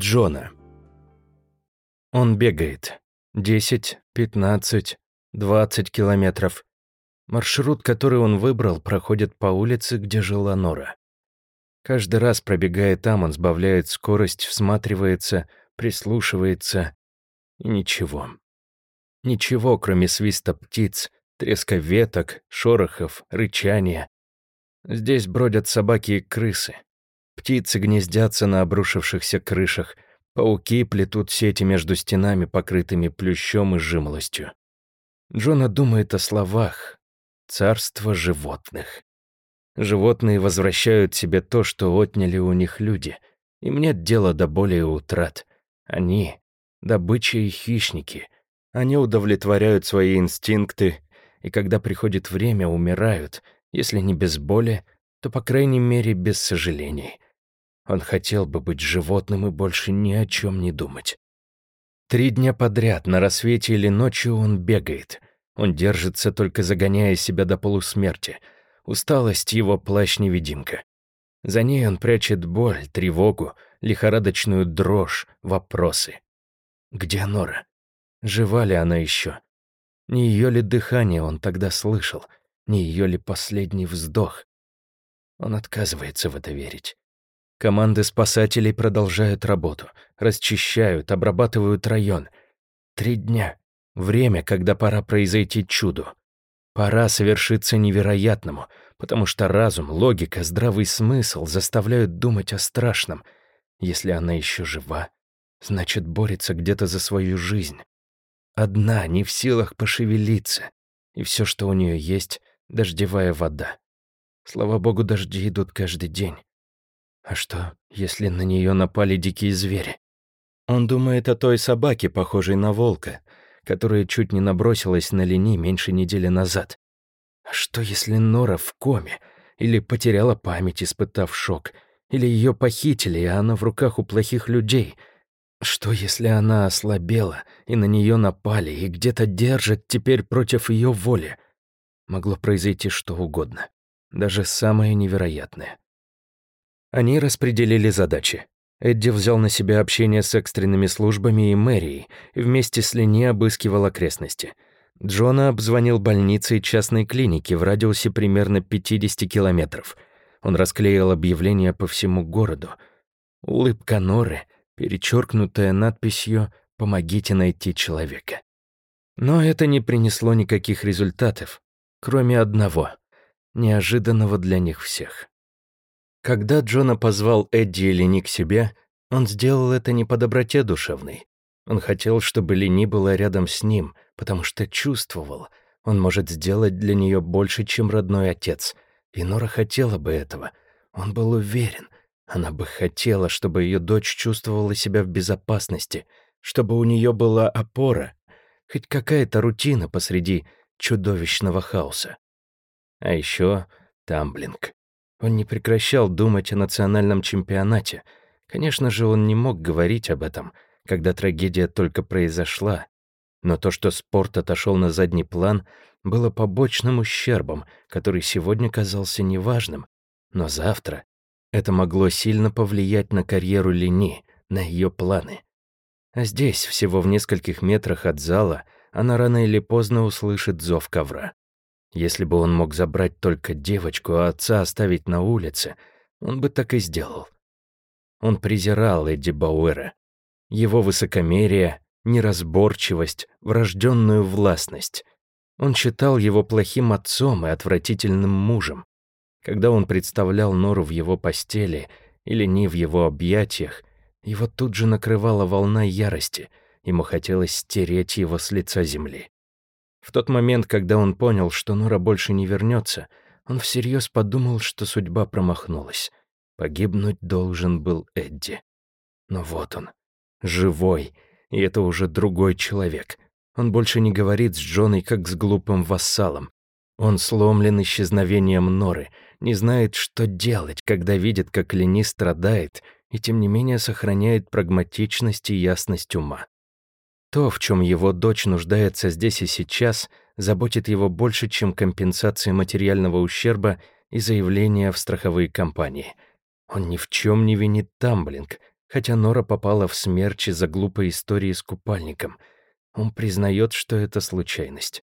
Джона. Он бегает. 10, 15, 20 километров. Маршрут, который он выбрал, проходит по улице, где жила Нора. Каждый раз, пробегая там, он сбавляет скорость, всматривается, прислушивается. И ничего. Ничего, кроме свиста птиц, треска веток, шорохов, рычания. Здесь бродят собаки и крысы. Птицы гнездятся на обрушившихся крышах, пауки плетут сети между стенами, покрытыми плющом и жимолостью. Джона думает о словах «царство животных». Животные возвращают себе то, что отняли у них люди. Им нет дела до боли и утрат. Они — добыча и хищники. Они удовлетворяют свои инстинкты, и когда приходит время, умирают, если не без боли, то, по крайней мере, без сожалений. Он хотел бы быть животным и больше ни о чем не думать. Три дня подряд, на рассвете или ночью, он бегает. Он держится, только загоняя себя до полусмерти. Усталость — его плащ-невидимка. За ней он прячет боль, тревогу, лихорадочную дрожь, вопросы. Где Нора? Жива ли она еще? Не ее ли дыхание он тогда слышал? Не ее ли последний вздох? Он отказывается в это верить. Команды спасателей продолжают работу, расчищают, обрабатывают район. Три дня. Время, когда пора произойти чуду. Пора совершиться невероятному, потому что разум, логика, здравый смысл заставляют думать о страшном. Если она еще жива, значит, борется где-то за свою жизнь. Одна, не в силах пошевелиться. И все, что у нее есть, дождевая вода. Слава богу, дожди идут каждый день. А что, если на нее напали дикие звери? Он думает о той собаке, похожей на волка, которая чуть не набросилась на Лени меньше недели назад. А что, если Нора в коме? Или потеряла память, испытав шок? Или ее похитили, и она в руках у плохих людей? Что, если она ослабела, и на нее напали, и где-то держат теперь против ее воли? Могло произойти что угодно, даже самое невероятное. Они распределили задачи. Эдди взял на себя общение с экстренными службами и мэрией, вместе с Лени обыскивал окрестности. Джона обзвонил больницы и частные клиники в радиусе примерно 50 километров. Он расклеил объявления по всему городу. Улыбка Норы, перечеркнутая надписью «Помогите найти человека». Но это не принесло никаких результатов, кроме одного, неожиданного для них всех. Когда Джона позвал Эдди и Лени к себе, он сделал это не по доброте душевной. Он хотел, чтобы Лени была рядом с ним, потому что чувствовал, он может сделать для нее больше, чем родной отец. И Нора хотела бы этого. Он был уверен. Она бы хотела, чтобы ее дочь чувствовала себя в безопасности, чтобы у нее была опора, хоть какая-то рутина посреди чудовищного хаоса. А еще тамблинг. Он не прекращал думать о национальном чемпионате. Конечно же, он не мог говорить об этом, когда трагедия только произошла. Но то, что спорт отошел на задний план, было побочным ущербом, который сегодня казался неважным. Но завтра это могло сильно повлиять на карьеру Лени, на ее планы. А здесь, всего в нескольких метрах от зала, она рано или поздно услышит зов ковра. Если бы он мог забрать только девочку, а отца оставить на улице, он бы так и сделал. Он презирал Эдди Бауэра. Его высокомерие, неразборчивость, врожденную властность. Он считал его плохим отцом и отвратительным мужем. Когда он представлял Нору в его постели или не в его объятиях, его тут же накрывала волна ярости, ему хотелось стереть его с лица земли. В тот момент, когда он понял, что Нора больше не вернется, он всерьез подумал, что судьба промахнулась. Погибнуть должен был Эдди. Но вот он, живой, и это уже другой человек. Он больше не говорит с Джоной, как с глупым вассалом. Он сломлен исчезновением Норы, не знает, что делать, когда видит, как Лени страдает, и тем не менее сохраняет прагматичность и ясность ума. То, в чем его дочь нуждается здесь и сейчас, заботит его больше, чем компенсация материального ущерба и заявления в страховые компании. Он ни в чем не винит Тамблинг, Хотя Нора попала в смерч из-за глупой истории с купальником, он признает, что это случайность.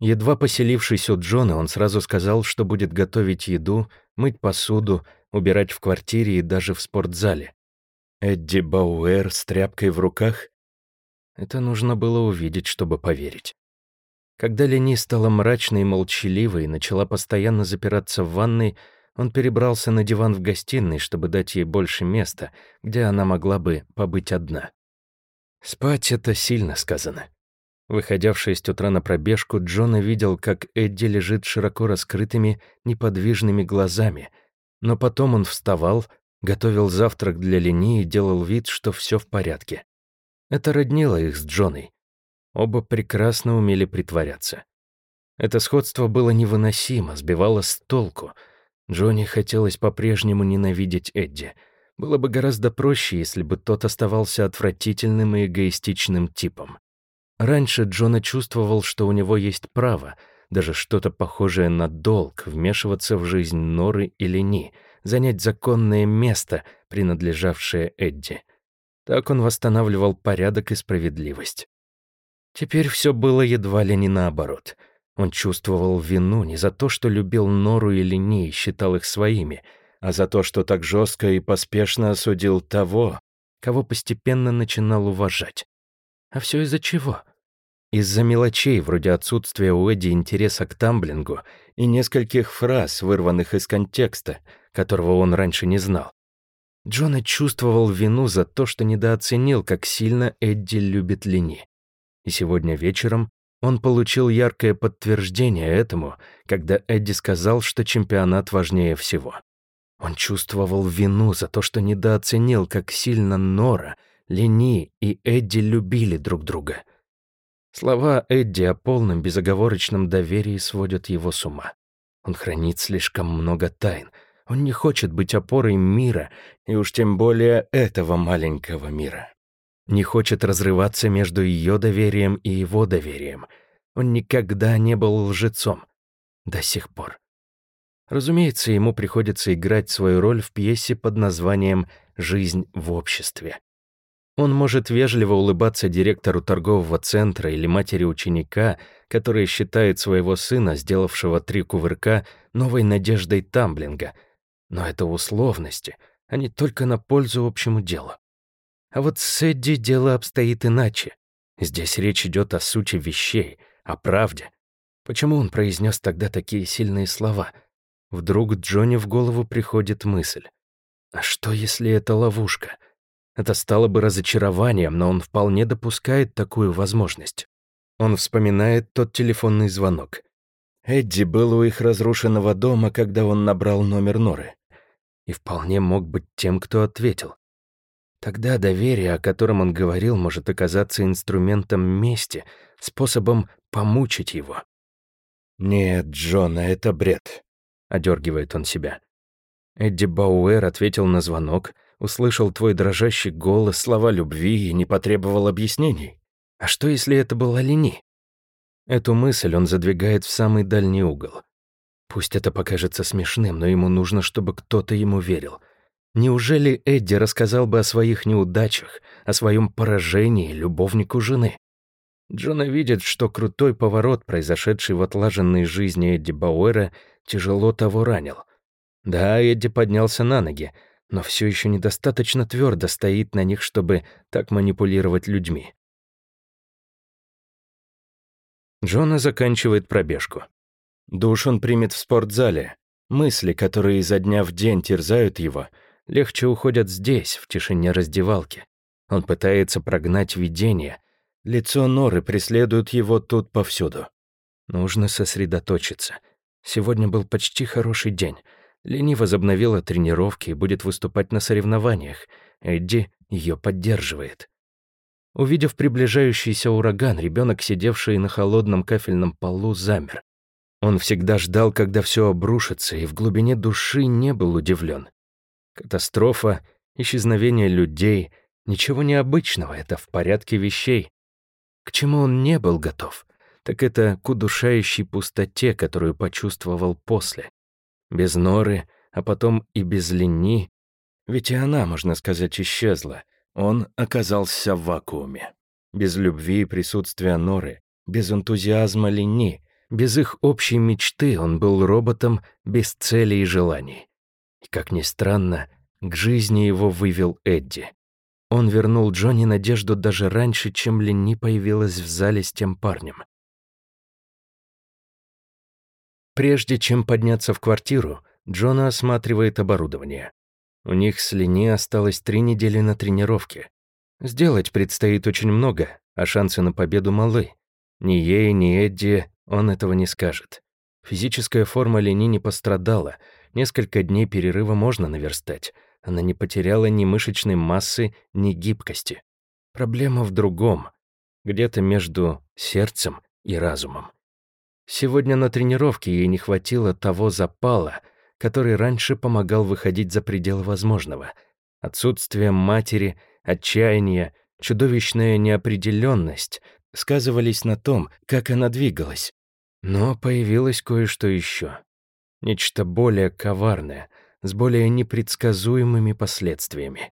Едва поселившись у Джона, он сразу сказал, что будет готовить еду, мыть посуду, убирать в квартире и даже в спортзале. Эдди Бауэр с тряпкой в руках? Это нужно было увидеть, чтобы поверить. Когда Лени стала мрачной и молчаливой и начала постоянно запираться в ванной, он перебрался на диван в гостиной, чтобы дать ей больше места, где она могла бы побыть одна. Спать — это сильно сказано. Выходя в шесть утра на пробежку, Джона видел, как Эдди лежит широко раскрытыми, неподвижными глазами. Но потом он вставал, готовил завтрак для Лени и делал вид, что все в порядке. Это роднило их с Джоной. Оба прекрасно умели притворяться. Это сходство было невыносимо, сбивало с толку — Джонни хотелось по-прежнему ненавидеть Эдди. Было бы гораздо проще, если бы тот оставался отвратительным и эгоистичным типом. Раньше Джона чувствовал, что у него есть право, даже что-то похожее на долг, вмешиваться в жизнь Норы или Ни, занять законное место, принадлежавшее Эдди. Так он восстанавливал порядок и справедливость. Теперь все было едва ли не наоборот — он чувствовал вину не за то, что любил Нору или Ни и считал их своими, а за то, что так жестко и поспешно осудил того, кого постепенно начинал уважать. А все из-за чего? Из-за мелочей, вроде отсутствия у Эдди интереса к тамблингу и нескольких фраз, вырванных из контекста, которого он раньше не знал. Джона чувствовал вину за то, что недооценил, как сильно Эдди любит Лини. И сегодня вечером он получил яркое подтверждение этому, когда Эдди сказал, что чемпионат важнее всего. Он чувствовал вину за то, что недооценил, как сильно Нора, Лени и Эдди любили друг друга. Слова Эдди о полном безоговорочном доверии сводят его с ума. Он хранит слишком много тайн. Он не хочет быть опорой мира, и уж тем более этого маленького мира не хочет разрываться между ее доверием и его доверием. Он никогда не был лжецом. До сих пор. Разумеется, ему приходится играть свою роль в пьесе под названием «Жизнь в обществе». Он может вежливо улыбаться директору торгового центра или матери ученика, который считает своего сына, сделавшего три кувырка, новой надеждой тамблинга. Но это условности, а не только на пользу общему делу. А вот с Эдди дело обстоит иначе. Здесь речь идет о сути вещей, о правде. Почему он произнес тогда такие сильные слова? Вдруг Джонни в голову приходит мысль. А что, если это ловушка? Это стало бы разочарованием, но он вполне допускает такую возможность. Он вспоминает тот телефонный звонок. Эдди был у их разрушенного дома, когда он набрал номер Норы. И вполне мог быть тем, кто ответил. Тогда доверие, о котором он говорил, может оказаться инструментом мести, способом помучить его. «Нет, Джона, это бред», — одергивает он себя. Эдди Бауэр ответил на звонок, услышал твой дрожащий голос, слова любви и не потребовал объяснений. А что, если это была Лени? Эту мысль он задвигает в самый дальний угол. Пусть это покажется смешным, но ему нужно, чтобы кто-то ему верил — Неужели Эдди рассказал бы о своих неудачах, о своем поражении любовнику жены? Джона видит, что крутой поворот, произошедший в отлаженной жизни Эдди Бауэра, тяжело того ранил. Да, Эдди поднялся на ноги, но все еще недостаточно твердо стоит на них, чтобы так манипулировать людьми. Джона заканчивает пробежку. Душ он примет в спортзале. Мысли, которые изо дня в день терзают его — легче уходят здесь, в тишине раздевалки. Он пытается прогнать видение. Лицо Норы преследует его тут повсюду. Нужно сосредоточиться. Сегодня был почти хороший день. Лени возобновила тренировки и будет выступать на соревнованиях. Эдди ее поддерживает. Увидев приближающийся ураган, ребенок, сидевший на холодном кафельном полу, замер. Он всегда ждал, когда все обрушится, и в глубине души не был удивлен. Катастрофа, исчезновение людей, ничего необычного, это в порядке вещей. К чему он не был готов, так это к удушающей пустоте, которую почувствовал после. Без норы, а потом и без лени. Ведь и она, можно сказать, исчезла. Он оказался в вакууме. Без любви и присутствия Норы, без энтузиазма Лени, без их общей мечты он был роботом без цели и желаний. И, как ни странно, к жизни его вывел Эдди. Он вернул Джонни надежду даже раньше, чем Лени появилась в зале с тем парнем. Прежде чем подняться в квартиру, Джона осматривает оборудование. У них с Лени осталось три недели на тренировке. Сделать предстоит очень много, а шансы на победу малы. Ни ей, ни Эдди он этого не скажет. Физическая форма Лени не пострадала, несколько дней перерыва можно наверстать. Она не потеряла ни мышечной массы, ни гибкости. Проблема в другом, где-то между сердцем и разумом. Сегодня на тренировке ей не хватило того запала, который раньше помогал выходить за пределы возможного. Отсутствие матери, отчаяние, чудовищная неопределенность сказывались на том, как она двигалась. Но появилось кое-что еще. Нечто более коварное, с более непредсказуемыми последствиями.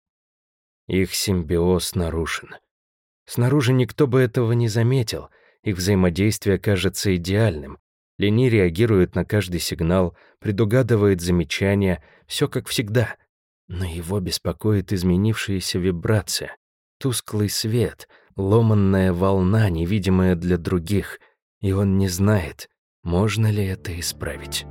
Их симбиоз нарушен. Снаружи никто бы этого не заметил — их взаимодействие кажется идеальным. Лени реагирует на каждый сигнал, предугадывает замечания, все как всегда. Но его беспокоит изменившаяся вибрация, тусклый свет, ломанная волна, невидимая для других, и он не знает, можно ли это исправить.